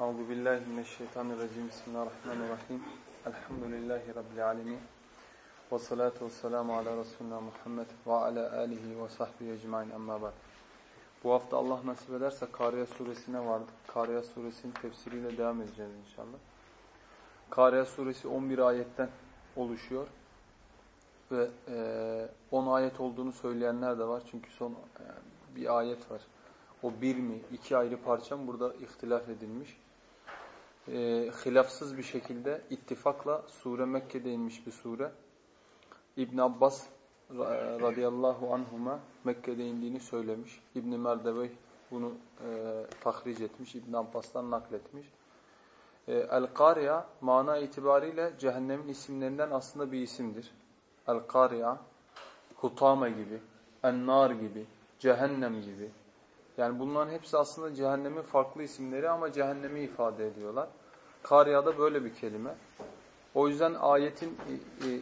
Euzu billahi mineşşeytanirracim. Bismillahirrahmanirrahim. Elhamdülillahi rabbil alamin. Ve salatu vesselamu ala Resulina Muhammed ve ala alihi ve sahbihi ecmaîn. Amma ba'd. Bu hafta Allah nasip ederse Kariya suresine vardık. Kariya suresinin tefsiriyle devam edeceğiz inşallah. Kariya suresi 11 ayetten oluşuyor. Ve e, 10 ayet olduğunu söyleyenler de var. Çünkü son e, bir ayet var. O bir mi, iki ayrı parça mı burada ihtilaf edilmiş. E, hilafsız bir şekilde ittifakla sure Mekke'de inmiş bir sure. İbn Abbas radıyallahu anhuma Mekke'de indiğini söylemiş. İbn Merdevey bunu e, tahric etmiş. İbn Abbas'tan nakletmiş. E, El-Kariya mana itibariyle cehennemin isimlerinden aslında bir isimdir. El-Kariya, Hutame gibi, En-Nar gibi, Cehennem gibi. Yani bunların hepsi aslında cehennemin farklı isimleri ama cehennemi ifade ediyorlar. Kariya da böyle bir kelime. O yüzden ayetin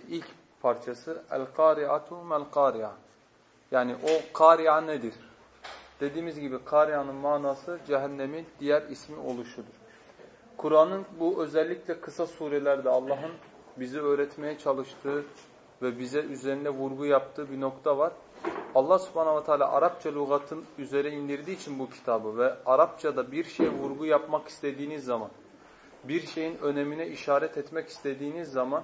ilk parçası El-Kari'atu mel-Kari'a. Yani o Kari'a nedir? Dediğimiz gibi Kari'anın manası cehennemin diğer ismi oluşudur. Kur'an'ın bu özellikle kısa surelerde Allah'ın bizi öğretmeye çalıştığı ve bize üzerine vurgu yaptığı bir nokta var. Allah subhanahu ve teala Arapça lügatın üzere indirdiği için bu kitabı ve Arapçada bir şeye vurgu yapmak istediğiniz zaman, bir şeyin önemine işaret etmek istediğiniz zaman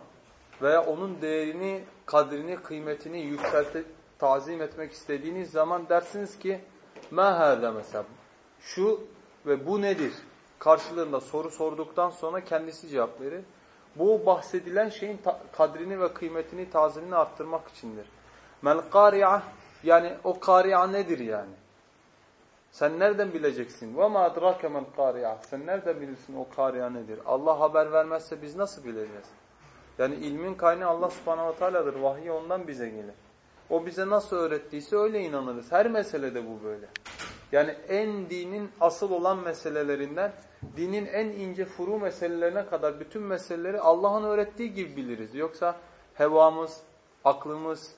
veya onun değerini, kadrini, kıymetini yükseltip tazim etmek istediğiniz zaman dersiniz ki مَا هَذَا mesela şu ve bu nedir? Karşılığında soru sorduktan sonra kendisi cevap verir. Bu bahsedilen şeyin kadrini ve kıymetini, tazimini arttırmak içindir. Mel kari'ah yani o kari'a nedir yani? Sen nereden bileceksin? Ve ma adrake men kari'a. Sen nereden bilirsin o kari'a nedir? Allah haber vermezse biz nasıl bileceğiz? Yani ilmin kaynağı Allah subhanahu wa ta'aladır. Vahiy ondan bize gelir. O bize nasıl öğrettiyse öyle inanırız. Her meselede bu böyle. Yani en dinin asıl olan meselelerinden dinin en ince furu meselelerine kadar bütün meseleleri Allah'ın öğrettiği gibi biliriz. Yoksa hevamız, aklımız,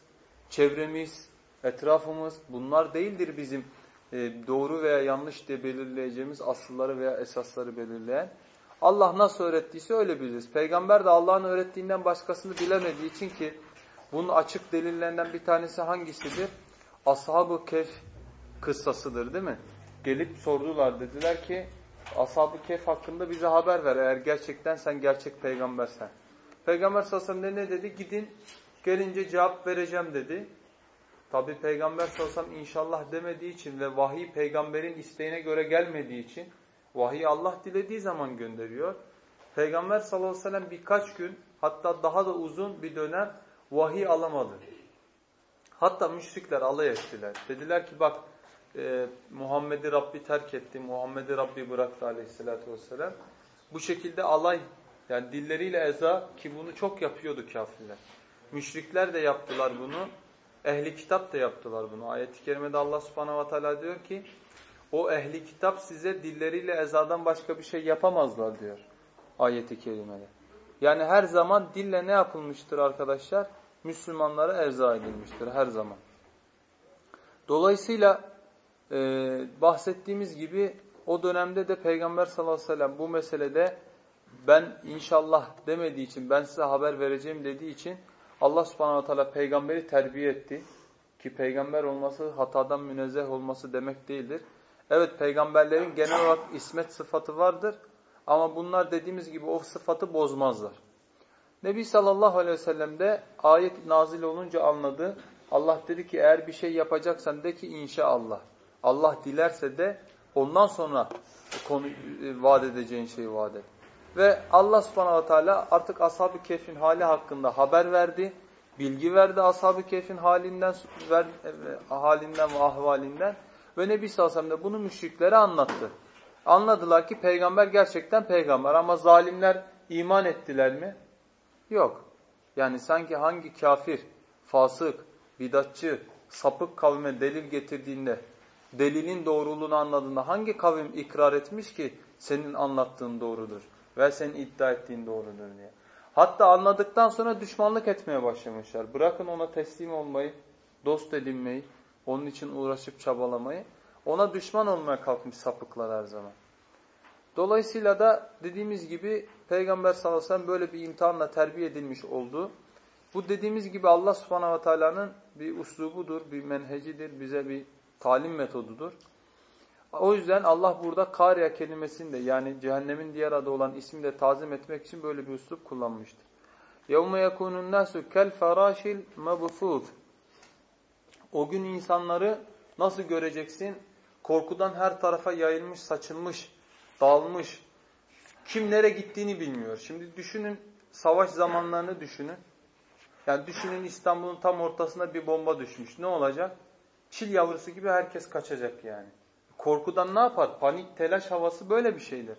çevremiz, etrafımız bunlar değildir bizim e, doğru veya yanlış diye belirleyeceğimiz asılları veya esasları belirleyen. Allah nasıl öğrettiyse öyle biliriz. Peygamber de Allah'ın öğrettiğinden başkasını bilemediği için ki bunun açık delillerinden bir tanesi hangisidir? Ashab-ı Kehf kıssasıdır değil mi? Gelip sordular dediler ki Ashab-ı Kehf hakkında bize haber ver eğer gerçekten sen gerçek peygambersen. Peygamber sallallahu aleyhi ve sellem ne dedi? Gidin gelince cevap vereceğim dedi. Tabi Peygamber sallallahu inşallah demediği için ve vahiy peygamberin isteğine göre gelmediği için vahiy Allah dilediği zaman gönderiyor. Peygamber sallallahu aleyhi ve sellem birkaç gün hatta daha da uzun bir dönem vahiy alamadı. Hatta müşrikler alay ettiler. Dediler ki bak e, Muhammed'i Rabbi terk etti, Muhammed'i Rabbi bıraktı aleyhissalatü vesselam. Bu şekilde alay yani dilleriyle eza ki bunu çok yapıyordu kafirler. Müşrikler de yaptılar bunu. Ehli kitap da yaptılar bunu. Ayet-i kerimede Allah subhanahu ve teala diyor ki o ehli kitap size dilleriyle ezadan başka bir şey yapamazlar diyor ayeti kerimede. Yani her zaman dille ne yapılmıştır arkadaşlar? Müslümanlara eza edilmiştir her zaman. Dolayısıyla e, bahsettiğimiz gibi o dönemde de Peygamber sallallahu aleyhi ve sellem bu meselede ben inşallah demediği için ben size haber vereceğim dediği için Allah subhanahu teala peygamberi terbiye etti. Ki peygamber olması hatadan münezzeh olması demek değildir. Evet peygamberlerin genel olarak ismet sıfatı vardır. Ama bunlar dediğimiz gibi o sıfatı bozmazlar. Nebi sallallahu aleyhi ve sellem de ayet nazil olunca anladı. Allah dedi ki eğer bir şey yapacaksan de ki inşallah. Allah dilerse de ondan sonra konu e, vaat edeceğin şeyi vaat et. Ve Allah subhanahu teala artık ashab-ı kehfin hali hakkında haber verdi. Bilgi verdi ashab-ı kehfin halinden, ver, e, halinden ve ahvalinden. Ve Nebi sallallahu aleyhi ve bunu müşriklere anlattı. Anladılar ki peygamber gerçekten peygamber ama zalimler iman ettiler mi? Yok. Yani sanki hangi kafir, fasık, bidatçı, sapık kavme delil getirdiğinde, delilin doğruluğunu anladığında hangi kavim ikrar etmiş ki senin anlattığın doğrudur ve senin iddia ettiğin doğrudur diye. Hatta anladıktan sonra düşmanlık etmeye başlamışlar. Bırakın ona teslim olmayı, dost edinmeyi, onun için uğraşıp çabalamayı. Ona düşman olmaya kalkmış sapıklar her zaman. Dolayısıyla da dediğimiz gibi Peygamber sallallahu aleyhi ve sellem böyle bir imtihanla terbiye edilmiş oldu. Bu dediğimiz gibi Allah subhanahu ve teala'nın bir uslubudur, bir menhecidir, bize bir talim metodudur. O yüzden Allah burada kariye kelimesini de yani cehennemin diğer adı olan ismi de tazim etmek için böyle bir uslup kullanmıştır. يَوْمَ يَكُونُ النَّاسُ كَالْفَرَاشِ الْمَبْثُوثِ O gün insanları nasıl göreceksin? Korkudan her tarafa yayılmış, saçılmış, dağılmış. Kim nereye gittiğini bilmiyor. Şimdi düşünün, savaş zamanlarını düşünün. Yani düşünün İstanbul'un tam ortasına bir bomba düşmüş. Ne olacak? Çil yavrusu gibi herkes kaçacak yani. Korkudan ne yapar? Panik, telaş havası böyle bir şeydir.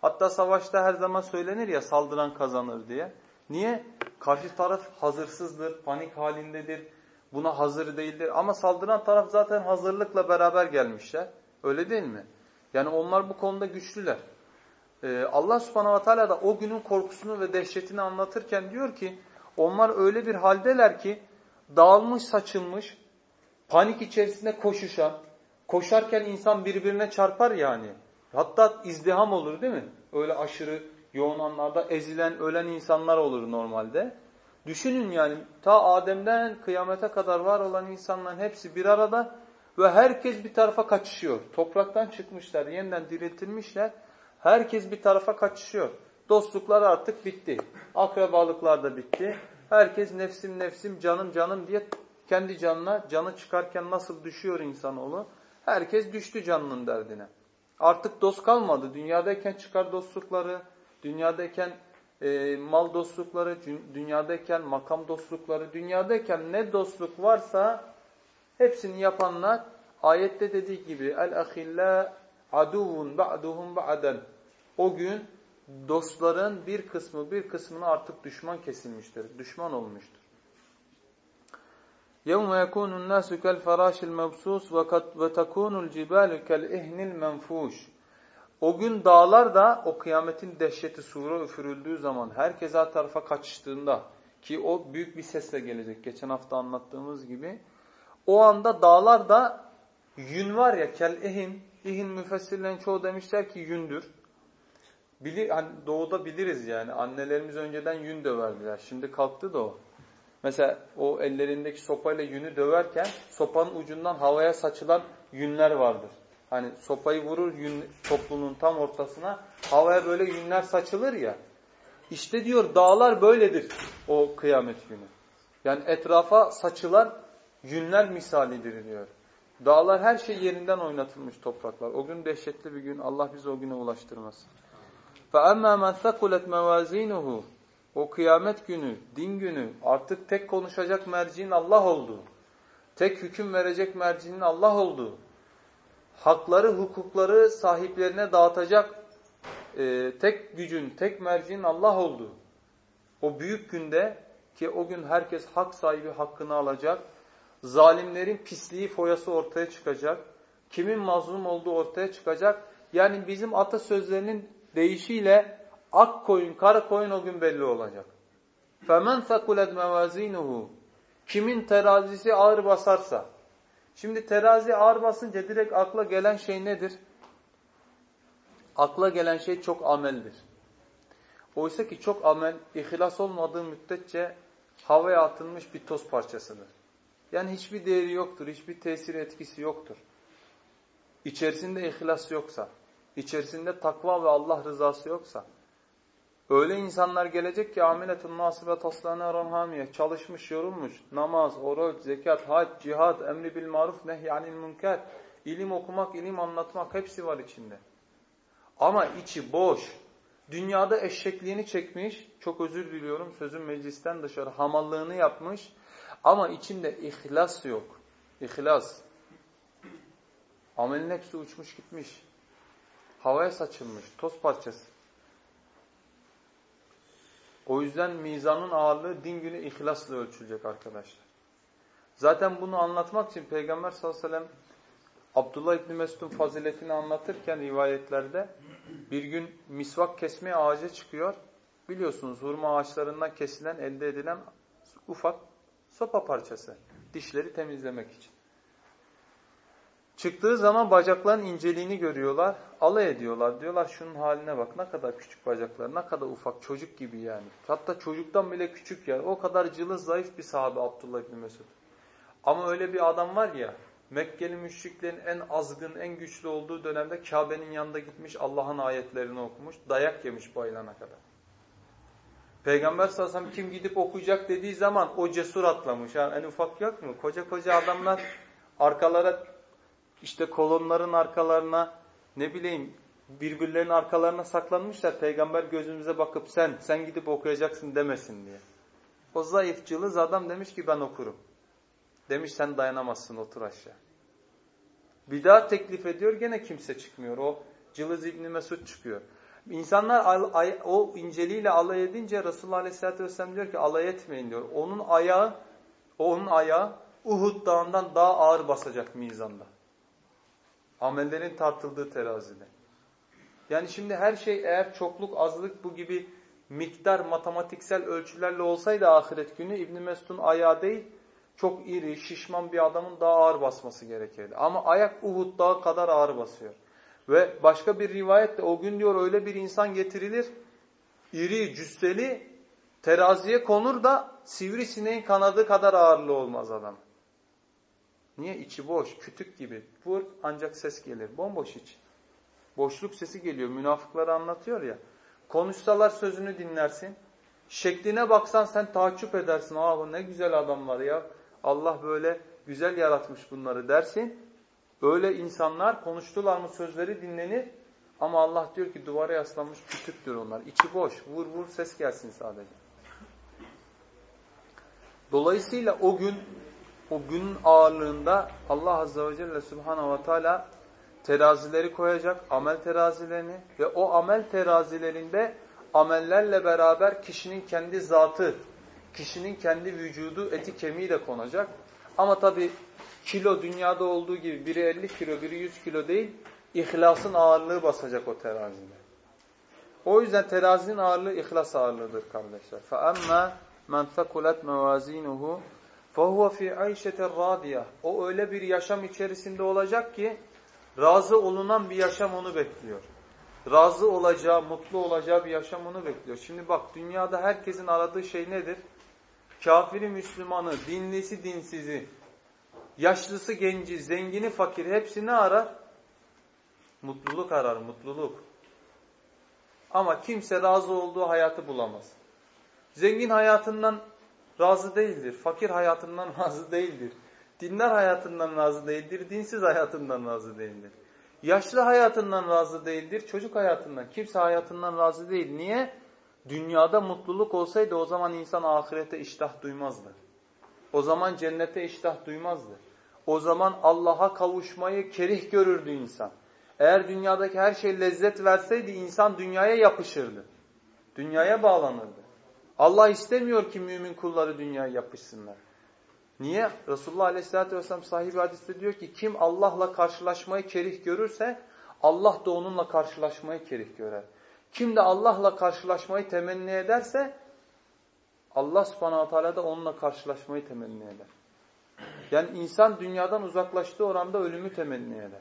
Hatta savaşta her zaman söylenir ya saldıran kazanır diye. Niye? Karşı taraf hazırsızdır, panik halindedir, buna hazır değildir. Ama saldıran taraf zaten hazırlıkla beraber gelmişler. Öyle değil mi? Yani onlar bu konuda güçlüler. Ee, Allah subhanahu wa ta'ala da o günün korkusunu ve dehşetini anlatırken diyor ki onlar öyle bir haldeler ki dağılmış saçılmış, panik içerisinde koşuşan, koşarken insan birbirine çarpar yani. Hatta izdiham olur değil mi? Öyle aşırı yoğun anlarda ezilen, ölen insanlar olur normalde. Düşünün yani ta Adem'den kıyamete kadar var olan insanların hepsi bir arada ve herkes bir tarafa kaçışıyor. Topraktan çıkmışlar, yeniden diriltilmişler. Herkes bir tarafa kaçışıyor. Dostluklar artık bitti. Akrabalıklar da bitti. Herkes nefsim nefsim, canım canım diye kendi canına, canı çıkarken nasıl düşüyor insanoğlu? Herkes düştü canının derdine. Artık dost kalmadı. Dünyadayken çıkar dostlukları, dünyadayken e, mal dostlukları, dünyadayken makam dostlukları, dünyadayken ne dostluk varsa hepsini yapanlar ayette dediği gibi el-ahilla aduvun ba'duhum ba'den o gün dostların bir kısmı bir kısmına artık düşman kesilmiştir, düşman olmuştur. يَوْمَ يَكُونُ النَّاسُ كَالْفَرَاشِ الْمَبْسُوسِ وَتَكُونُ الْجِبَالُ كَالْاِهْنِ الْمَنْفُوشِ O gün dağlar da o kıyametin dehşeti sura üfürüldüğü zaman herkes her tarafa kaçıştığında ki o büyük bir sesle gelecek geçen hafta anlattığımız gibi o anda dağlar da yün var ya kel ehin ihin müfessirlerin çoğu demişler ki yündür. Bilir, hani doğuda biliriz yani annelerimiz önceden yün döverdiler şimdi kalktı da o. Mesela o ellerindeki sopayla yünü döverken sopanın ucundan havaya saçılan yünler vardır. Hani sopayı vurur yün toplunun tam ortasına havaya böyle yünler saçılır ya. İşte diyor dağlar böyledir o kıyamet günü. Yani etrafa saçılan yünler misalidir diyor. Dağlar her şey yerinden oynatılmış topraklar. O gün dehşetli bir gün. Allah bizi o güne ulaştırmasın. فَأَمَّا مَنْ ثَقُلَتْ مَوَازِينُهُ o kıyamet günü, din günü artık tek konuşacak merciğin Allah olduğu, tek hüküm verecek mercinin Allah olduğu, hakları, hukukları sahiplerine dağıtacak e, tek gücün, tek mercinin Allah olduğu, o büyük günde ki o gün herkes hak sahibi hakkını alacak, zalimlerin pisliği, foyası ortaya çıkacak, kimin mazlum olduğu ortaya çıkacak. Yani bizim atasözlerinin deyişiyle Ak koyun, kara koyun o gün belli olacak. فَمَنْ ثَقُلَتْ مَوَازِينُهُ Kimin terazisi ağır basarsa. Şimdi terazi ağır basınca direkt akla gelen şey nedir? Akla gelen şey çok ameldir. Oysa ki çok amel, ihlas olmadığı müddetçe havaya atılmış bir toz parçasıdır. Yani hiçbir değeri yoktur, hiçbir tesir etkisi yoktur. İçerisinde ihlas yoksa, içerisinde takva ve Allah rızası yoksa, Öyle insanlar gelecek ki amiletun nasibe taslana ranhamiye çalışmış, yorulmuş. Namaz, oruç, zekat, hac, cihad, emri bil maruf, nehyanil münker. ilim okumak, ilim anlatmak hepsi var içinde. Ama içi boş. Dünyada eşekliğini çekmiş. Çok özür diliyorum sözün meclisten dışarı. Hamallığını yapmış. Ama içinde ihlas yok. İhlas. Amelin hepsi uçmuş gitmiş. Havaya saçılmış. Toz parçası. O yüzden mizanın ağırlığı din günü ihlasla ölçülecek arkadaşlar. Zaten bunu anlatmak için Peygamber sallallahu aleyhi ve sellem Abdullah İbni Mesud'un faziletini anlatırken rivayetlerde bir gün misvak kesmeye ağaca çıkıyor. Biliyorsunuz hurma ağaçlarından kesilen, elde edilen ufak sopa parçası. Dişleri temizlemek için. Çıktığı zaman bacakların inceliğini görüyorlar. Alay ediyorlar. Diyorlar şunun haline bak ne kadar küçük bacaklar, ne kadar ufak çocuk gibi yani. Hatta çocuktan bile küçük yani. O kadar cılız zayıf bir sahabe Abdullah İbni Mesud. Ama öyle bir adam var ya Mekkeli müşriklerin en azgın, en güçlü olduğu dönemde Kabe'nin yanında gitmiş Allah'ın ayetlerini okumuş. Dayak yemiş bayılana kadar. Peygamber sallallahu aleyhi ve sellem kim gidip okuyacak dediği zaman o cesur atlamış. Yani en ufak yok mu? Koca koca adamlar arkalara işte kolonların arkalarına ne bileyim birbirlerinin arkalarına saklanmışlar. Peygamber gözümüze bakıp sen sen gidip okuyacaksın demesin diye. O zayıf cılız adam demiş ki ben okurum. Demiş sen dayanamazsın otur aşağı. Bir daha teklif ediyor gene kimse çıkmıyor. O cılız İbni Mesud çıkıyor. İnsanlar o inceliğiyle alay edince Resulullah Aleyhisselatü Vesselam diyor ki alay etmeyin diyor. Onun ayağı, onun ayağı Uhud dağından daha ağır basacak mizanda. Amellerin tartıldığı terazide. Yani şimdi her şey eğer çokluk, azlık bu gibi miktar matematiksel ölçülerle olsaydı ahiret günü İbn Mesud'un ayağı değil, çok iri, şişman bir adamın daha ağır basması gerekirdi. Ama ayak Uhud dağı kadar ağır basıyor. Ve başka bir rivayette o gün diyor öyle bir insan getirilir, iri, cüsseli, teraziye konur da sivrisineğin kanadı kadar ağırlığı olmaz adam. Niye? İçi boş, kütük gibi. Vur ancak ses gelir. Bomboş iç. Boşluk sesi geliyor. Münafıkları anlatıyor ya. Konuşsalar sözünü dinlersin. Şekline baksan sen takip edersin. Aa ne güzel adamlar ya. Allah böyle güzel yaratmış bunları dersin. Öyle insanlar konuştular mı sözleri dinlenir. Ama Allah diyor ki duvara yaslanmış kütüktür onlar. İçi boş. Vur vur ses gelsin sadece. Dolayısıyla o gün o günün ağırlığında Allah Azze ve Celle Subhanahu ve Teala terazileri koyacak, amel terazilerini ve o amel terazilerinde amellerle beraber kişinin kendi zatı, kişinin kendi vücudu, eti kemiği de konacak. Ama tabi kilo dünyada olduğu gibi biri 50 kilo, biri 100 kilo değil, ihlasın ağırlığı basacak o terazide. O yüzden terazinin ağırlığı ihlas ağırlığıdır kardeşler. فَأَمَّا مَنْ ثَقُلَتْ مَوَازِينُهُ فَهُوَ فِي عَيْشَةٍ رَادِيَةٍ O öyle bir yaşam içerisinde olacak ki razı olunan bir yaşam onu bekliyor. Razı olacağı, mutlu olacağı bir yaşam onu bekliyor. Şimdi bak dünyada herkesin aradığı şey nedir? Kafiri Müslümanı, dinlisi dinsizi, yaşlısı genci, zengini fakir hepsi ne arar? Mutluluk arar, mutluluk. Ama kimse razı olduğu hayatı bulamaz. Zengin hayatından razı değildir. Fakir hayatından razı değildir. Dinler hayatından razı değildir. Dinsiz hayatından razı değildir. Yaşlı hayatından razı değildir. Çocuk hayatından. Kimse hayatından razı değil. Niye? Dünyada mutluluk olsaydı o zaman insan ahirete iştah duymazdı. O zaman cennete iştah duymazdı. O zaman Allah'a kavuşmayı kerih görürdü insan. Eğer dünyadaki her şey lezzet verseydi insan dünyaya yapışırdı. Dünyaya bağlanırdı. Allah istemiyor ki mümin kulları dünyaya yapışsınlar. Niye? Resulullah Aleyhisselatü Vesselam sahibi hadiste diyor ki kim Allah'la karşılaşmayı kerih görürse Allah da onunla karşılaşmayı kerih görer. Kim de Allah'la karşılaşmayı temenni ederse Allah subhanahu teala da onunla karşılaşmayı temenni eder. Yani insan dünyadan uzaklaştığı oranda ölümü temenni eder.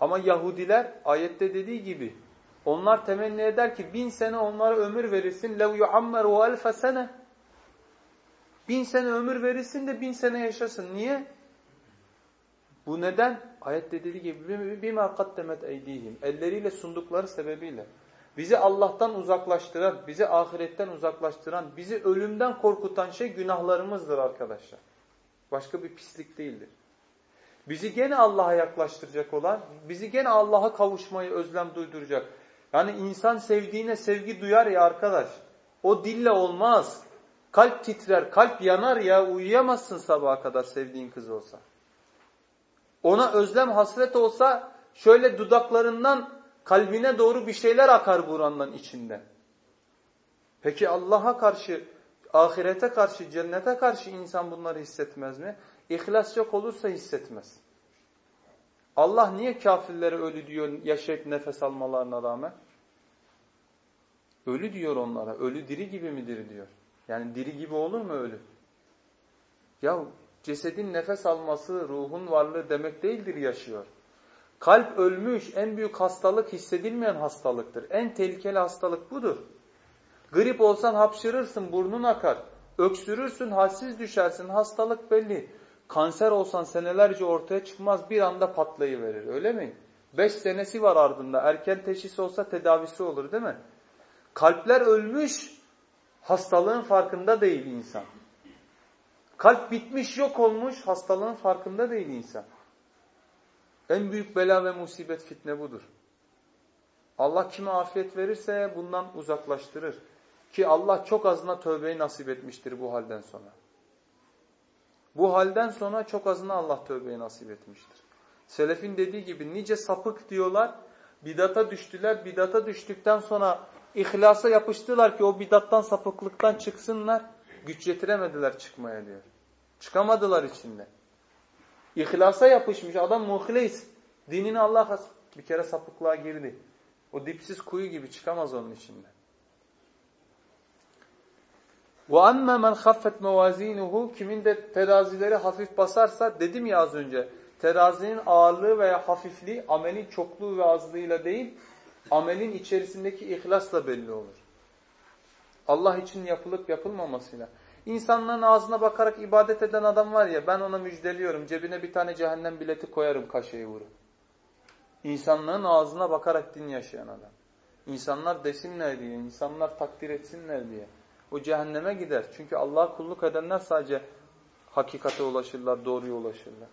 Ama Yahudiler ayette dediği gibi onlar temenni eder ki bin sene onlara ömür verirsin. لَوْ يُعَمَّرُ أَلْفَ sene. Bin sene ömür verirsin de bin sene yaşasın. Niye? Bu neden? Ayette dediği gibi بِمَا قَدَّمَتْ اَيْد۪يهِمْ Elleriyle sundukları sebebiyle. Bizi Allah'tan uzaklaştıran, bizi ahiretten uzaklaştıran, bizi ölümden korkutan şey günahlarımızdır arkadaşlar. Başka bir pislik değildir. Bizi gene Allah'a yaklaştıracak olan, bizi gene Allah'a kavuşmayı özlem duyduracak. yani insan sevdiğine sevgi duyar ya arkadaş. O dille olmaz. Kalp titrer, kalp yanar ya uyuyamazsın sabaha kadar sevdiğin kız olsa. Ona özlem hasret olsa şöyle dudaklarından kalbine doğru bir şeyler akar burandan içinden. Peki Allah'a karşı, ahirete karşı, cennete karşı insan bunları hissetmez mi? İhlas yok olursa hissetmez. Allah niye kafirlere ölü diyor yaşayıp nefes almalarına rağmen? Ölü diyor onlara. Ölü diri gibi midir diyor. Yani diri gibi olur mu ölü? Ya cesedin nefes alması, ruhun varlığı demek değildir yaşıyor. Kalp ölmüş, en büyük hastalık hissedilmeyen hastalıktır. En tehlikeli hastalık budur. Grip olsan hapşırırsın, burnun akar. Öksürürsün, halsiz düşersin, hastalık belli. Kanser olsan senelerce ortaya çıkmaz, bir anda patlayıverir, öyle mi? Beş senesi var ardında, erken teşhis olsa tedavisi olur değil mi? Kalpler ölmüş, hastalığın farkında değil insan. Kalp bitmiş, yok olmuş, hastalığın farkında değil insan. En büyük bela ve musibet fitne budur. Allah kime afiyet verirse bundan uzaklaştırır. Ki Allah çok azına tövbeyi nasip etmiştir bu halden sonra. Bu halden sonra çok azına Allah tövbeyi nasip etmiştir. Selefin dediği gibi nice sapık diyorlar, bidata düştüler, bidata düştükten sonra ihlasa yapıştılar ki o bidattan sapıklıktan çıksınlar, güç yetiremediler çıkmaya diyor. Çıkamadılar içinde. İhlasa yapışmış adam muhlis. Dinini Allah bir kere sapıklığa girdi. O dipsiz kuyu gibi çıkamaz onun içinde. Ve emme men haffet mevazinuhu kimin de terazileri hafif basarsa dedim ya az önce terazinin ağırlığı veya hafifliği amelin çokluğu ve azlığıyla değil amelin içerisindeki ihlasla belli olur. Allah için yapılıp yapılmamasıyla. İnsanların ağzına bakarak ibadet eden adam var ya ben ona müjdeliyorum cebine bir tane cehennem bileti koyarım kaşeyi vurup. İnsanların ağzına bakarak din yaşayan adam. İnsanlar desinler diye, insanlar takdir etsinler diye. O cehenneme gider. Çünkü Allah'a kulluk edenler sadece hakikate ulaşırlar, doğruya ulaşırlar.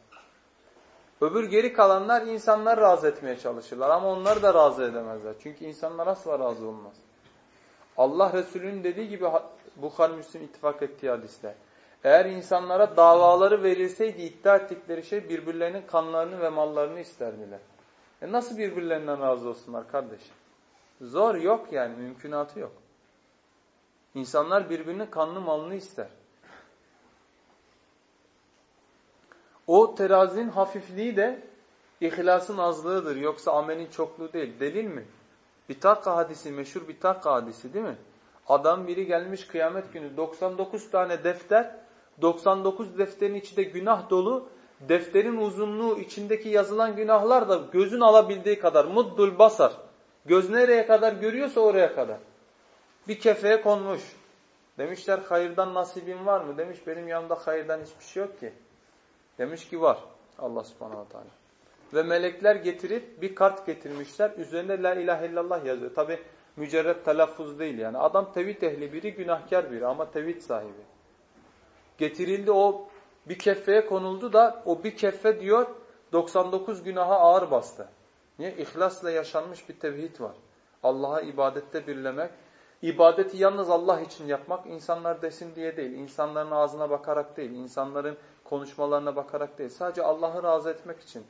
Öbür geri kalanlar insanlar razı etmeye çalışırlar ama onları da razı edemezler. Çünkü insanlar asla razı olmaz. Allah Resulü'nün dediği gibi Bukhar Müslim ittifak ettiği hadiste. Eğer insanlara davaları verilseydi iddia ettikleri şey birbirlerinin kanlarını ve mallarını isterdiler. E nasıl birbirlerinden razı olsunlar kardeşim? Zor yok yani mümkünatı yok. İnsanlar birbirinin kanlı malını ister. O terazinin hafifliği de ihlasın azlığıdır. Yoksa amelin çokluğu değil. Delil mi? Bitaka hadisi, meşhur Bitaka hadisi değil mi? Adam biri gelmiş kıyamet günü 99 tane defter, 99 defterin içinde günah dolu, defterin uzunluğu içindeki yazılan günahlar da gözün alabildiği kadar muddul basar. Göz nereye kadar görüyorsa oraya kadar. Bir kefeye konmuş. Demişler hayırdan nasibin var mı? Demiş benim yanımda hayırdan hiçbir şey yok ki. Demiş ki var. Allah subhanahu teala. Ve melekler getirip bir kart getirmişler. Üzerinde la ilahe illallah yazıyor. Tabi mücerret telaffuz değil yani. Adam tevhid ehli biri, günahkar biri ama tevhid sahibi. Getirildi o bir keffeye konuldu da o bir keffe diyor 99 günaha ağır bastı. Niye? İhlasla yaşanmış bir tevhid var. Allah'a ibadette birlemek. İbadeti yalnız Allah için yapmak insanlar desin diye değil. insanların ağzına bakarak değil. insanların konuşmalarına bakarak değil. Sadece Allah'ı razı etmek için.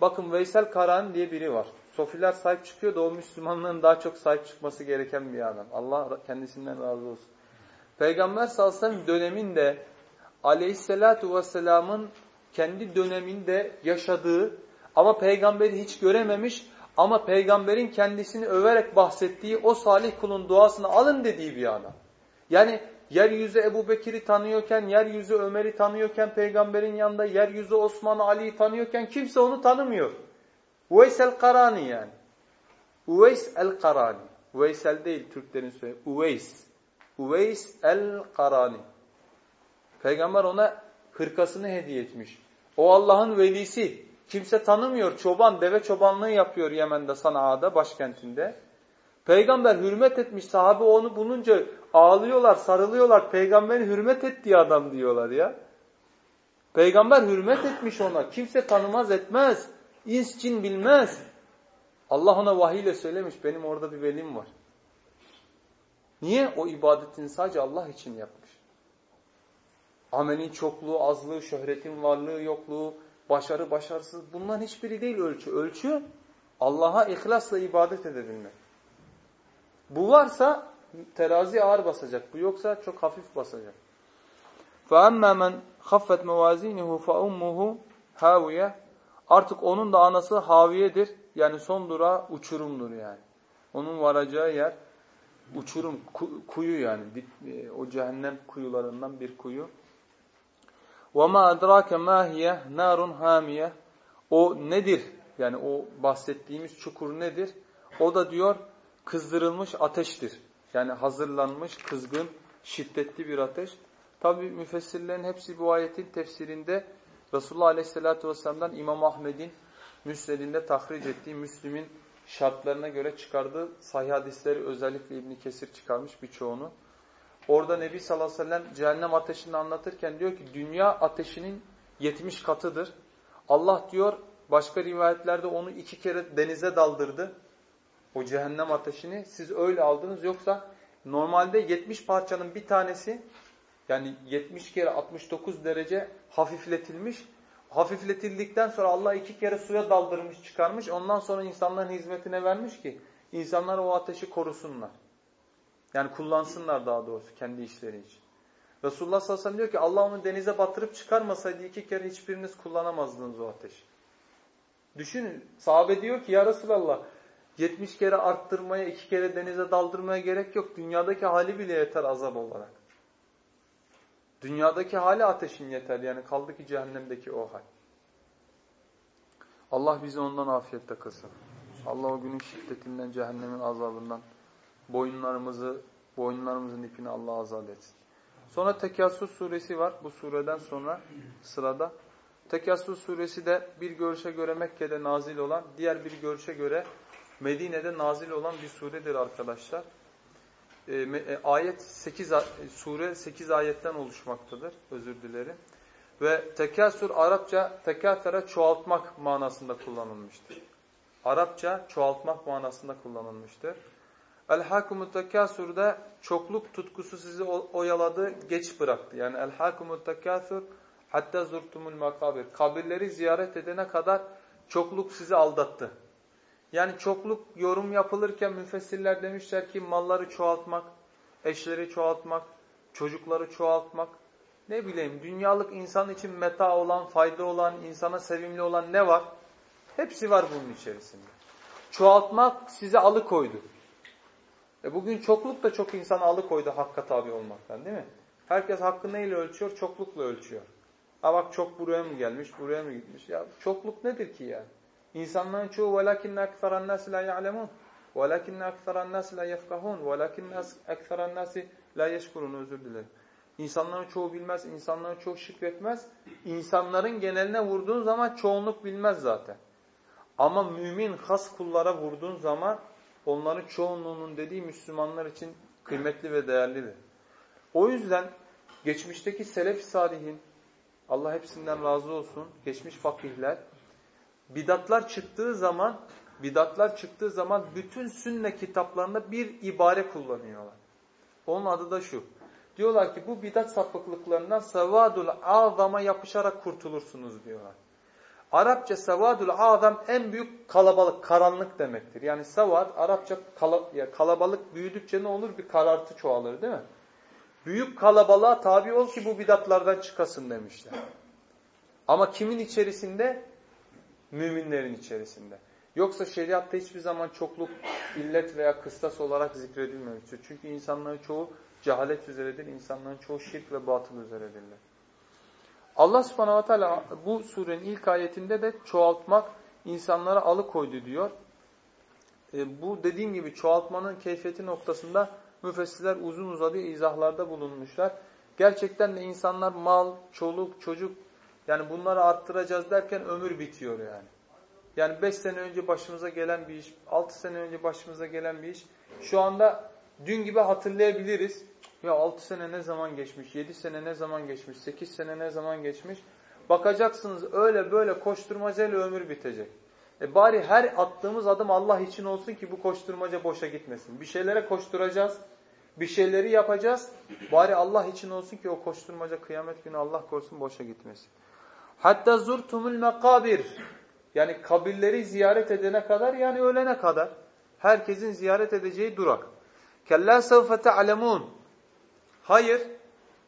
Bakın Veysel Karahan diye biri var. Sofiler sahip çıkıyor da o Müslümanlığın daha çok sahip çıkması gereken bir adam. Allah kendisinden razı olsun. Peygamber sallallahu aleyhi ve sellem döneminde aleyhissalatu vesselamın kendi döneminde yaşadığı ama peygamberi hiç görememiş ama peygamberin kendisini överek bahsettiği o salih kulun duasını alın dediği bir adam. Yani yeryüzü Ebu Bekir'i tanıyorken, yeryüzü Ömer'i tanıyorken peygamberin yanında, yeryüzü Osman Ali'yi tanıyorken kimse onu tanımıyor. Uveys el-Karani yani. Uveys el-Karani. Uveysel değil Türklerin söylediği. Uveys. Uveys el-Karani. Peygamber ona hırkasını hediye etmiş. O Allah'ın velisi. Kimse tanımıyor. Çoban, deve çobanlığı yapıyor Yemen'de, Sana'da, başkentinde. Peygamber hürmet etmiş. Sahabe onu bulunca ağlıyorlar, sarılıyorlar. Peygamberin hürmet ettiği adam diyorlar ya. Peygamber hürmet etmiş ona. Kimse tanımaz etmez. İns cin bilmez. Allah ona vahiy ile söylemiş. Benim orada bir velim var. Niye? O ibadetini sadece Allah için yapmış. Amelin çokluğu, azlığı, şöhretin varlığı, yokluğu, başarı, başarısız bunların hiçbiri değil ölçü. Ölçü Allah'a ihlasla ibadet edebilmek. Bu varsa terazi ağır basacak. Bu yoksa çok hafif basacak. فَأَمَّا مَنْ خَفَّتْ مَوَازِينُهُ فَأُمُّهُ هَاوِيَةً Artık onun da anası haviyedir. Yani son durağı uçurumdur yani. Onun varacağı yer uçurum, kuyu yani. E, o cehennem kuyularından bir kuyu. وَمَا أَدْرَاكَ مَا هِيَ نَارٌ هَامِيَةٌ O nedir? Yani o bahsettiğimiz çukur nedir? O da diyor kızdırılmış ateştir. Yani hazırlanmış, kızgın, şiddetli bir ateş. Tabi müfessirlerin hepsi bu ayetin tefsirinde Resulullah Aleyhisselatü Vesselam'dan İmam Ahmed'in Müsned'inde tahric ettiği Müslim'in şartlarına göre çıkardığı sahih hadisleri özellikle İbn Kesir çıkarmış birçoğunu. Orada Nebi sallallahu aleyhi ve sellem cehennem ateşini anlatırken diyor ki dünya ateşinin 70 katıdır. Allah diyor başka rivayetlerde onu iki kere denize daldırdı. O cehennem ateşini siz öyle aldınız yoksa normalde 70 parçanın bir tanesi yani 70 kere 69 derece hafifletilmiş. Hafifletildikten sonra Allah iki kere suya daldırmış çıkarmış. Ondan sonra insanların hizmetine vermiş ki insanlar o ateşi korusunlar. Yani kullansınlar daha doğrusu kendi işleri için. Resulullah sallallahu aleyhi ve sellem diyor ki Allah onu denize batırıp çıkarmasaydı iki kere hiçbiriniz kullanamazdınız o ateşi. Düşünün sahabe diyor ki ya Resulallah 70 kere arttırmaya iki kere denize daldırmaya gerek yok. Dünyadaki hali bile yeter azap olarak. Dünyadaki hali ateşin yeter. Yani kaldı ki cehennemdeki o hal. Allah bizi ondan afiyette kılsın. Allah o günün şiddetinden, cehennemin azabından boyunlarımızı, boyunlarımızın ipini Allah azat etsin. Sonra Tekassüs suresi var bu sureden sonra sırada. Tekassüs suresi de bir görüşe göre Mekke'de nazil olan, diğer bir görüşe göre Medine'de nazil olan bir suredir arkadaşlar. E, e ayet 8 sure 8 ayetten oluşmaktadır. Özür dilerim. Ve tekasür Arapça tekafere çoğaltmak manasında kullanılmıştır. Arapça çoğaltmak manasında kullanılmıştır. El-hakumut tekasürde çokluk tutkusu sizi oyaladı, geç bıraktı. Yani el-hakumut tekasür hatta zurtumul makabir. Kabirleri ziyaret edene kadar çokluk sizi aldattı. Yani çokluk yorum yapılırken müfessirler demişler ki malları çoğaltmak, eşleri çoğaltmak, çocukları çoğaltmak, ne bileyim dünyalık insan için meta olan, fayda olan, insana sevimli olan ne var? Hepsi var bunun içerisinde. Çoğaltmak sizi alıkoydu. E bugün çokluk da çok insanı alıkoydu hakka tabi olmaktan değil mi? Herkes hakkı neyle ölçüyor? Çoklukla ölçüyor. Ha bak çok buraya mı gelmiş, buraya mı gitmiş? Ya çokluk nedir ki ya? İnsanların çoğu وَلَكِنَّ اَكْثَرَ النَّاسِ لَا يَعْلَمُونَ وَلَكِنَّ اَكْثَرَ النَّاسِ لَا يَفْقَهُونَ وَلَكِنَّ اَكْثَرَ النَّاسِ لَا يَشْكُرُونَ Özür dilerim. İnsanların çoğu bilmez, insanların çoğu şükretmez. İnsanların geneline vurduğun zaman çoğunluk bilmez zaten. Ama mümin has kullara vurduğun zaman onların çoğunluğunun dediği Müslümanlar için kıymetli ve değerlidir. O yüzden geçmişteki selef salihin, Allah hepsinden razı olsun, geçmiş fakihler, bidatlar çıktığı zaman bidatlar çıktığı zaman bütün sünne kitaplarında bir ibare kullanıyorlar. Onun adı da şu. Diyorlar ki bu bidat sapıklıklarından sevadul azama yapışarak kurtulursunuz diyorlar. Arapça sevadul azam en büyük kalabalık, karanlık demektir. Yani sevad Arapça kalabalık büyüdükçe ne olur? Bir karartı çoğalır değil mi? Büyük kalabalığa tabi ol ki bu bidatlardan çıkasın demişler. Ama kimin içerisinde? Müminlerin içerisinde. Yoksa şeriatta hiçbir zaman çokluk, illet veya kıstas olarak zikredilmemiştir. Çünkü insanların çoğu cehalet üzeredir, insanların çoğu şirk ve batıl üzeredirler. Allah subhanahu wa ta'ala bu surenin ilk ayetinde de çoğaltmak insanlara alıkoydu diyor. E, bu dediğim gibi çoğaltmanın keyfiyeti noktasında müfessirler uzun uzadı izahlarda bulunmuşlar. Gerçekten de insanlar mal, çoluk, çocuk yani bunları arttıracağız derken ömür bitiyor yani. Yani 5 sene önce başımıza gelen bir iş, 6 sene önce başımıza gelen bir iş. Şu anda dün gibi hatırlayabiliriz. Ya 6 sene ne zaman geçmiş, 7 sene ne zaman geçmiş, 8 sene ne zaman geçmiş. Bakacaksınız öyle böyle koşturmacayla ömür bitecek. E bari her attığımız adım Allah için olsun ki bu koşturmaca boşa gitmesin. Bir şeylere koşturacağız, bir şeyleri yapacağız. Bari Allah için olsun ki o koşturmaca kıyamet günü Allah korusun boşa gitmesin. Hatta zurtumul mekabir. Yani kabirleri ziyaret edene kadar yani ölene kadar. Herkesin ziyaret edeceği durak. Kella sevfe te'alemun. Hayır,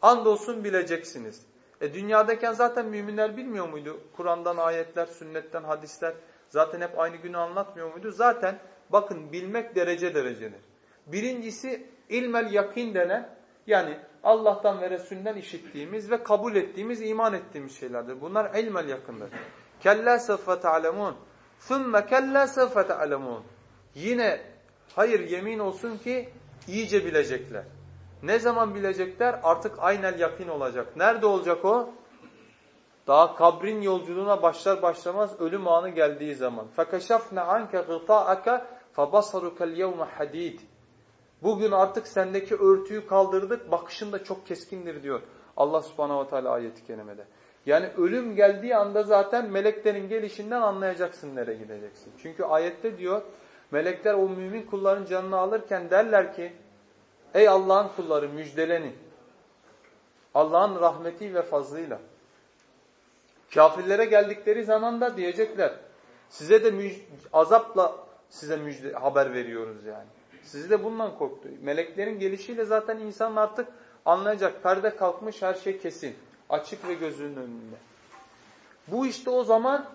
andolsun bileceksiniz. E dünyadayken zaten müminler bilmiyor muydu? Kur'an'dan ayetler, sünnetten hadisler zaten hep aynı günü anlatmıyor muydu? Zaten bakın bilmek derece derecedir. Birincisi ilmel yakin denen yani Allah'tan ve Resulünden işittiğimiz ve kabul ettiğimiz, iman ettiğimiz şeylerdir. Bunlar ilmel yakındır. Kella sevfe ta'lemun. Thumme kella sevfe ta'lemun. Yine hayır yemin olsun ki iyice bilecekler. Ne zaman bilecekler? Artık aynel yakin olacak. Nerede olacak o? Daha kabrin yolculuğuna başlar başlamaz ölüm anı geldiği zaman. فَكَشَفْنَا عَنْكَ غِطَاءَكَ فَبَصَرُكَ الْيَوْمَ حَد۪يدٍ Bugün artık sendeki örtüyü kaldırdık, bakışın da çok keskindir diyor Allah subhanahu ve teala ayeti kerimede. Yani ölüm geldiği anda zaten meleklerin gelişinden anlayacaksın nereye gideceksin. Çünkü ayette diyor, melekler o mümin kulların canını alırken derler ki, ey Allah'ın kulları müjdelenin. Allah'ın rahmeti ve fazlıyla. Kafirlere geldikleri zaman da diyecekler, size de azapla size müjde haber veriyoruz yani. Sizi de bundan korktu. Meleklerin gelişiyle zaten insan artık anlayacak. Perde kalkmış her şey kesin. Açık ve gözünün önünde. Bu işte o zaman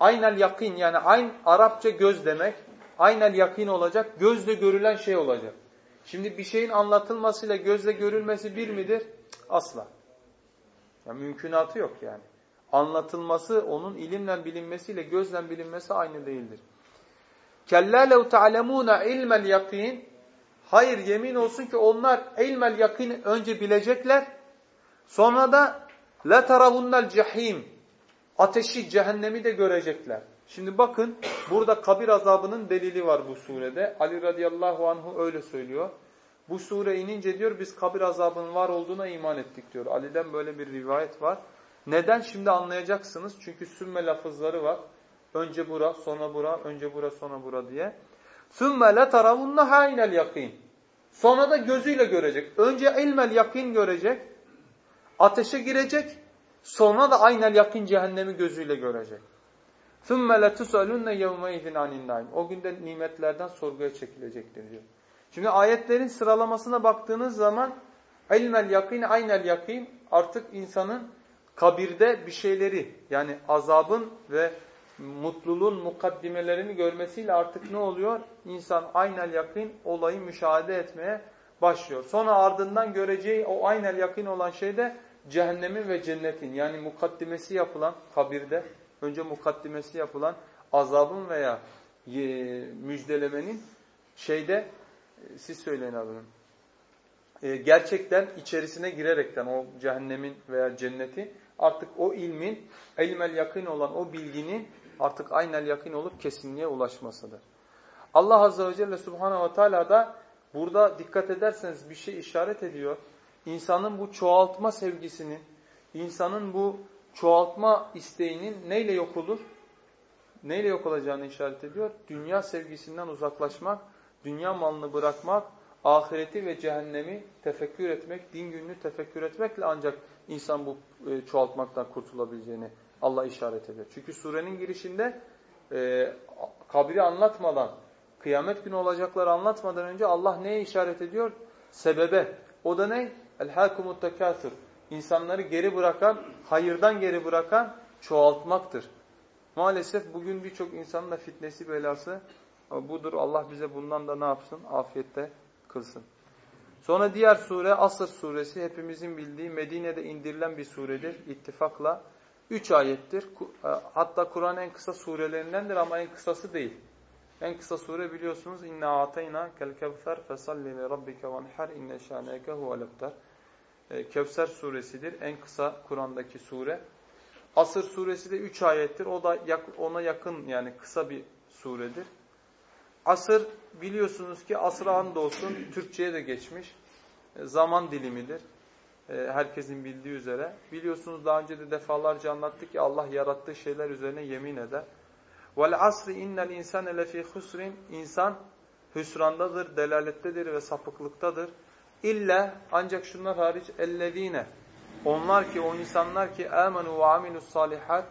aynel yakin yani ayn Arapça göz demek. Aynel yakin olacak. Gözle görülen şey olacak. Şimdi bir şeyin anlatılmasıyla gözle görülmesi bir midir? Asla. Yani mümkünatı yok yani. Anlatılması, onun ilimle bilinmesiyle gözle bilinmesi aynı değildir. Kella lev ta'lemuna ilmel yakin. Hayır yemin olsun ki onlar ilmel yakin önce bilecekler. Sonra da la taravunnal cehim. Ateşi, cehennemi de görecekler. Şimdi bakın burada kabir azabının delili var bu surede. Ali radıyallahu anhu öyle söylüyor. Bu sure inince diyor biz kabir azabının var olduğuna iman ettik diyor. Ali'den böyle bir rivayet var. Neden şimdi anlayacaksınız? Çünkü sümme lafızları var. Önce bura, sonra bura, önce bura, sonra bura diye. Sümme la taravunna hainel yakin. Sonra da gözüyle görecek. Önce ilmel yakin görecek. Ateşe girecek. Sonra da aynel yakin cehennemi gözüyle görecek. ثُمَّ لَتُسَلُنَّ يَوْمَيْذٍ عَنِ النَّعِمِ O günde nimetlerden sorguya çekilecektir diyor. Şimdi ayetlerin sıralamasına baktığınız zaman ilmel yakin, aynel yakin artık insanın kabirde bir şeyleri yani azabın ve mutluluğun mukaddimelerini görmesiyle artık ne oluyor? İnsan aynel yakın olayı müşahede etmeye başlıyor. Sonra ardından göreceği o aynel yakın olan şey de cehennemin ve cennetin yani mukaddimesi yapılan kabirde önce mukaddimesi yapılan azabın veya e, müjdelemenin şeyde e, siz söyleyin abi. E, gerçekten içerisine girerekten o cehennemin veya cenneti artık o ilmin ilmel yakın olan o bilginin artık aynel yakın olup kesinliğe ulaşmasıdır. Allah Azze ve Celle Subhanahu ve Teala da burada dikkat ederseniz bir şey işaret ediyor. İnsanın bu çoğaltma sevgisinin, insanın bu çoğaltma isteğinin neyle yok olur? Neyle yok olacağını işaret ediyor. Dünya sevgisinden uzaklaşmak, dünya malını bırakmak, ahireti ve cehennemi tefekkür etmek, din gününü tefekkür etmekle ancak insan bu e, çoğaltmaktan kurtulabileceğini Allah işaret ediyor. Çünkü surenin girişinde e, kabri anlatmadan, kıyamet günü olacakları anlatmadan önce Allah neye işaret ediyor? Sebebe. O da ne? El-hâkumut tekâthür. İnsanları geri bırakan, hayırdan geri bırakan çoğaltmaktır. Maalesef bugün birçok insanın da fitnesi belası budur. Allah bize bundan da ne yapsın? Afiyette kılsın. Sonra diğer sure Asr suresi hepimizin bildiği Medine'de indirilen bir suredir ittifakla. Üç ayettir. E, hatta Kur'an en kısa surelerindendir ama en kısası değil. En kısa sure biliyorsunuz inna atayna kel kevser fesalli li rabbike venher inne şaneke huvel. E, Kevser suresidir. En kısa Kur'an'daki sure. Asır suresi de üç ayettir. O da ona yakın yani kısa bir suredir. Asır biliyorsunuz ki asra andolsun Türkçe'ye de geçmiş. E, zaman dilimidir. E, herkesin bildiği üzere. Biliyorsunuz daha önce de defalarca anlattık ki Allah yarattığı şeyler üzerine yemin eder. Vel asri innel insane lefî husrin. İnsan hüsrandadır, delalettedir ve sapıklıktadır. İlla ancak şunlar hariç ellezine. Onlar ki o insanlar ki amenu ve amilus salihat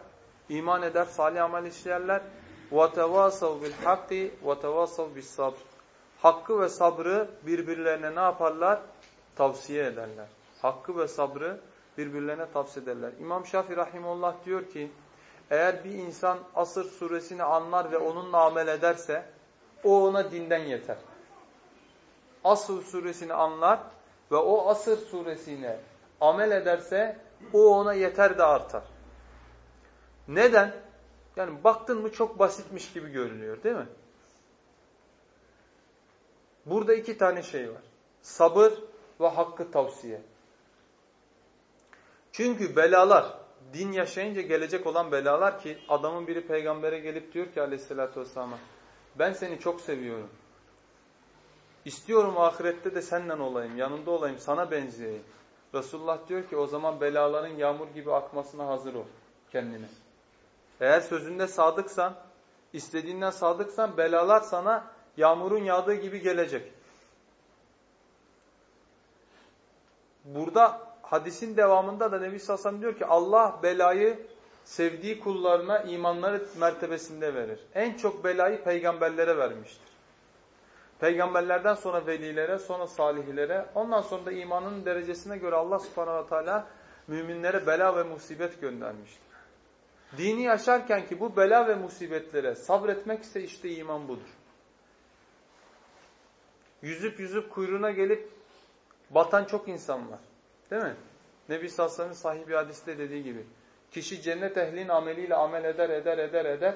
iman eder, salih amel işlerler. Ve tevasav bil hakki ve tevasav bis sabr. Hakkı ve sabrı birbirlerine ne yaparlar? Tavsiye ederler hakkı ve sabrı birbirlerine tavsiye ederler. İmam Şafii Rahimullah diyor ki, eğer bir insan Asır suresini anlar ve onunla amel ederse, o ona dinden yeter. Asır suresini anlar ve o asır suresine amel ederse o ona yeter de artar. Neden? Yani baktın mı çok basitmiş gibi görünüyor değil mi? Burada iki tane şey var. Sabır ve hakkı tavsiye. Çünkü belalar, din yaşayınca gelecek olan belalar ki adamın biri peygambere gelip diyor ki aleyhissalatü vesselam'a ben seni çok seviyorum. İstiyorum ahirette de senden olayım, yanında olayım, sana benzeyeyim. Resulullah diyor ki o zaman belaların yağmur gibi akmasına hazır ol kendine. Eğer sözünde sadıksan, istediğinden sadıksan belalar sana yağmurun yağdığı gibi gelecek. Burada hadisin devamında da Nebi Sassan diyor ki Allah belayı sevdiği kullarına imanları mertebesinde verir. En çok belayı peygamberlere vermiştir. Peygamberlerden sonra velilere, sonra salihlere, ondan sonra da imanın derecesine göre Allah subhanahu wa ta'ala müminlere bela ve musibet göndermiştir. Dini yaşarken ki bu bela ve musibetlere sabretmek ise işte iman budur. Yüzüp yüzüp kuyruğuna gelip batan çok insan var. Değil mi? Nebi Sassan'ın sahibi hadiste dediği gibi. Kişi cennet ehlinin ameliyle amel eder, eder, eder, eder.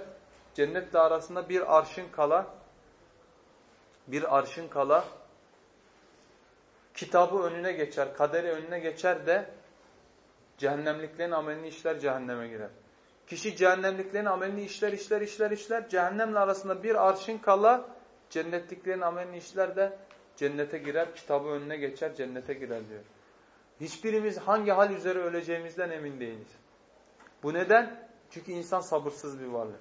Cennetle arasında bir arşın kala, bir arşın kala kitabı önüne geçer, kaderi önüne geçer de cehennemliklerin amelini işler, cehenneme girer. Kişi cehennemliklerin amelini işler, işler, işler, işler. Cehennemle arasında bir arşın kala cennetliklerin amelini işler de cennete girer, kitabı önüne geçer, cennete girer diyor. Hiçbirimiz hangi hal üzere öleceğimizden emin değiliz. Bu neden? Çünkü insan sabırsız bir varlık.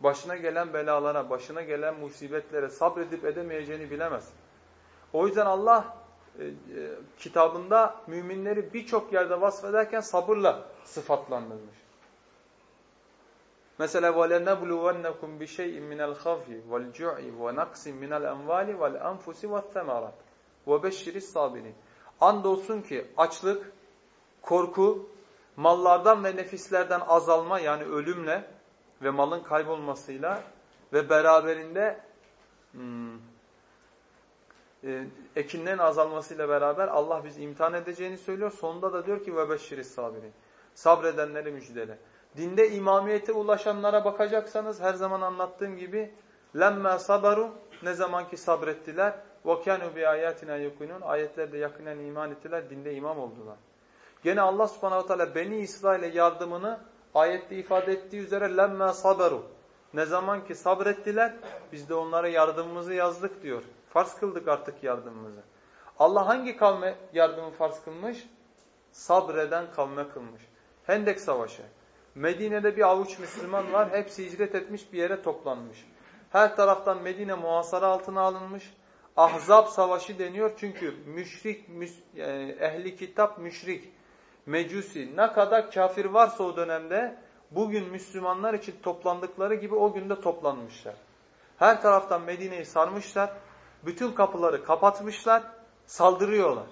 Başına gelen belalara, başına gelen musibetlere sabredip edemeyeceğini bilemez. O yüzden Allah e, e, kitabında müminleri birçok yerde vasfederken sabırla sıfatlandırmış. Mesela وَلَنَبْلُوَنَّكُمْ بِشَيْءٍ مِنَ الْخَوْفِ وَالْجُعِ وَنَقْسٍ مِنَ الْاَنْوَالِ وَالْاَنْفُسِ وَالثَّمَرَاتِ وَبَشِّرِ الصَّابِرِينَ Andolsun ki açlık, korku, mallardan ve nefislerden azalma yani ölümle ve malın kaybolmasıyla ve beraberinde hmm, e, ekinlerin azalmasıyla beraber Allah bizi imtihan edeceğini söylüyor. Sonunda da diyor ki ve beşşiriz sabirin. Sabredenleri müjdele. Dinde imamiyete ulaşanlara bakacaksanız her zaman anlattığım gibi lemme sabaru ne zaman ki sabrettiler ve kanu bi ayatina yukunun ayetlerde yakinen iman ettiler dinde imam oldular. Gene Allah Subhanahu teala Beni İsrail'e yardımını ayette ifade ettiği üzere lemme sabaru. Ne zaman ki sabrettiler biz de onlara yardımımızı yazdık diyor. Farz kıldık artık yardımımızı. Allah hangi kavme yardımı farz kılmış? Sabreden kavme kılmış. Hendek Savaşı. Medine'de bir avuç Müslüman var. Hepsi hicret etmiş bir yere toplanmış. Her taraftan Medine muhasara altına alınmış. Ahzab savaşı deniyor çünkü müşrik, müs, yani ehli kitap müşrik, mecusi ne kadar kafir varsa o dönemde bugün Müslümanlar için toplandıkları gibi o günde toplanmışlar. Her taraftan Medine'yi sarmışlar, bütün kapıları kapatmışlar, saldırıyorlar.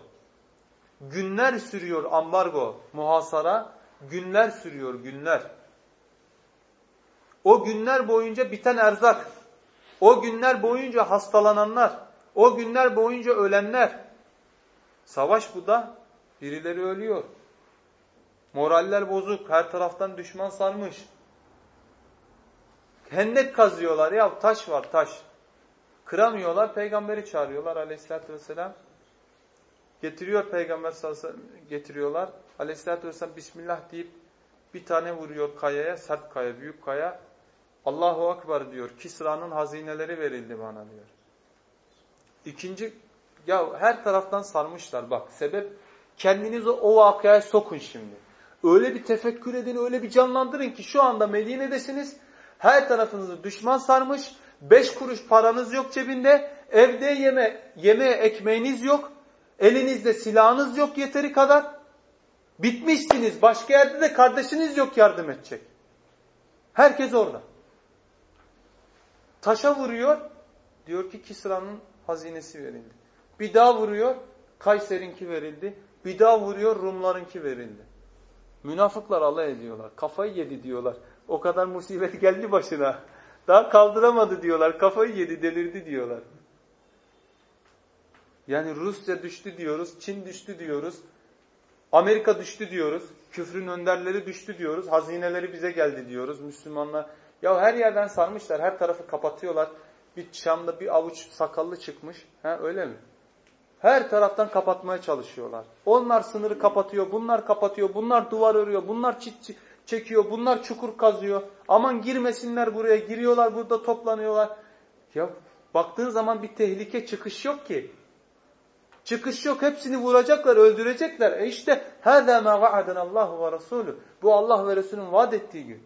Günler sürüyor ambargo, muhasara, günler sürüyor günler. O günler boyunca biten erzak, o günler boyunca hastalananlar, o günler boyunca ölenler. Savaş bu da. Birileri ölüyor. Moraller bozuk. Her taraftan düşman sarmış. Hendek kazıyorlar ya taş var taş. Kıramıyorlar. Peygamberi çağırıyorlar aleyhissalatü vesselam. Getiriyor peygamber getiriyorlar. Aleyhissalatü vesselam Bismillah deyip bir tane vuruyor kayaya. Sert kaya, büyük kaya. Allahu Akbar diyor. Kisra'nın hazineleri verildi bana diyor. İkinci, ya her taraftan sarmışlar bak. Sebep kendinizi o vakaya sokun şimdi. Öyle bir tefekkür edin, öyle bir canlandırın ki şu anda Medine'desiniz. Her tarafınızı düşman sarmış. Beş kuruş paranız yok cebinde. Evde yeme, yemeğe ekmeğiniz yok. Elinizde silahınız yok yeteri kadar. Bitmişsiniz. Başka yerde de kardeşiniz yok yardım edecek. Herkes orada. Taşa vuruyor. Diyor ki Kisra'nın hazinesi verildi. Bir daha vuruyor, Kayser'inki verildi. Bir daha vuruyor, Rumlarınki verildi. Münafıklar alay ediyorlar. Kafayı yedi diyorlar. O kadar musibet geldi başına. Daha kaldıramadı diyorlar. Kafayı yedi, delirdi diyorlar. Yani Rusya düştü diyoruz, Çin düştü diyoruz, Amerika düştü diyoruz, küfrün önderleri düştü diyoruz, hazineleri bize geldi diyoruz Müslümanlar. Ya her yerden sarmışlar, her tarafı kapatıyorlar. Bir Şam'da bir avuç sakallı çıkmış. Ha, öyle mi? Her taraftan kapatmaya çalışıyorlar. Onlar sınırı kapatıyor, bunlar kapatıyor, bunlar duvar örüyor, bunlar çit çekiyor, bunlar çukur kazıyor. Aman girmesinler buraya, giriyorlar burada toplanıyorlar. Ya baktığın zaman bir tehlike çıkış yok ki. Çıkış yok. Hepsini vuracaklar, öldürecekler. E işte hâzâ mâ va'adena Allahu ve Bu Allah ve Resulün vaat ettiği gün.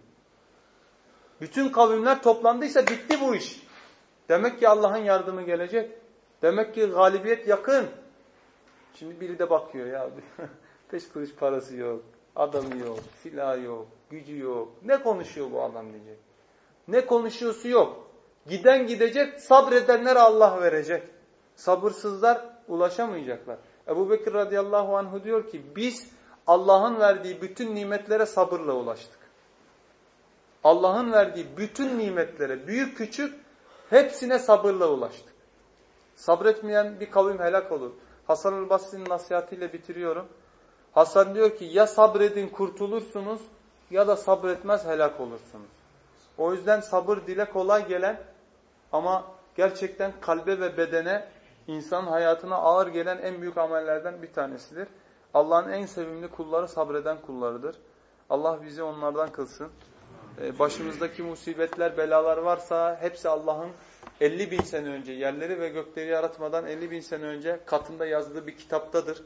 Bütün kavimler toplandıysa bitti bu iş. Demek ki Allah'ın yardımı gelecek. Demek ki galibiyet yakın. Şimdi biri de bakıyor ya. Beş kuruş parası yok. Adamı yok. Silah yok. Gücü yok. Ne konuşuyor bu adam diyecek. Ne konuşuyorsu yok. Giden gidecek. Sabredenler Allah verecek. Sabırsızlar ulaşamayacaklar. Ebu Bekir radıyallahu anhu diyor ki biz Allah'ın verdiği bütün nimetlere sabırla ulaştık. Allah'ın verdiği bütün nimetlere büyük küçük hepsine sabırla ulaştık. Sabretmeyen bir kavim helak olur. Hasan-ül Basri'nin nasihatiyle bitiriyorum. Hasan diyor ki ya sabredin kurtulursunuz ya da sabretmez helak olursunuz. O yüzden sabır dile kolay gelen ama gerçekten kalbe ve bedene insan hayatına ağır gelen en büyük amellerden bir tanesidir. Allah'ın en sevimli kulları sabreden kullarıdır. Allah bizi onlardan kılsın. Ee, başımızdaki musibetler, belalar varsa hepsi Allah'ın 50 bin sene önce yerleri ve gökleri yaratmadan 50 bin sene önce katında yazdığı bir kitaptadır.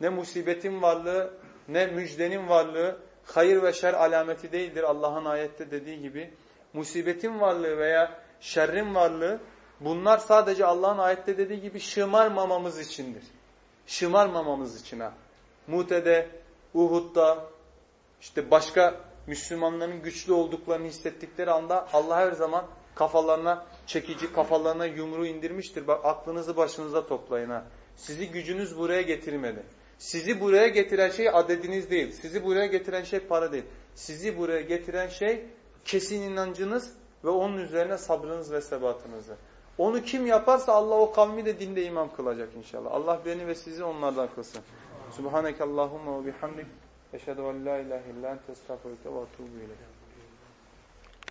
Ne musibetin varlığı ne müjdenin varlığı hayır ve şer alameti değildir Allah'ın ayette dediği gibi. Musibetin varlığı veya şerrin varlığı bunlar sadece Allah'ın ayette dediği gibi şımarmamamız içindir. Şımarmamamız için ha. Mute'de, Uhud'da, işte başka Müslümanların güçlü olduklarını hissettikleri anda Allah her zaman kafalarına çekici, kafalarına yumruğu indirmiştir. Bak aklınızı başınıza toplayın ha. Sizi gücünüz buraya getirmedi. Sizi buraya getiren şey adediniz değil. Sizi buraya getiren şey para değil. Sizi buraya getiren şey kesin inancınız ve onun üzerine sabrınız ve sebatınızı. Onu kim yaparsa Allah o kavmi de dinde imam kılacak inşallah. Allah beni ve sizi onlardan kılsın. Subhaneke Allahumma ve bihamdik. Eşhedü en la ilahe illa ente estağfurüke ve etûbü ileyk.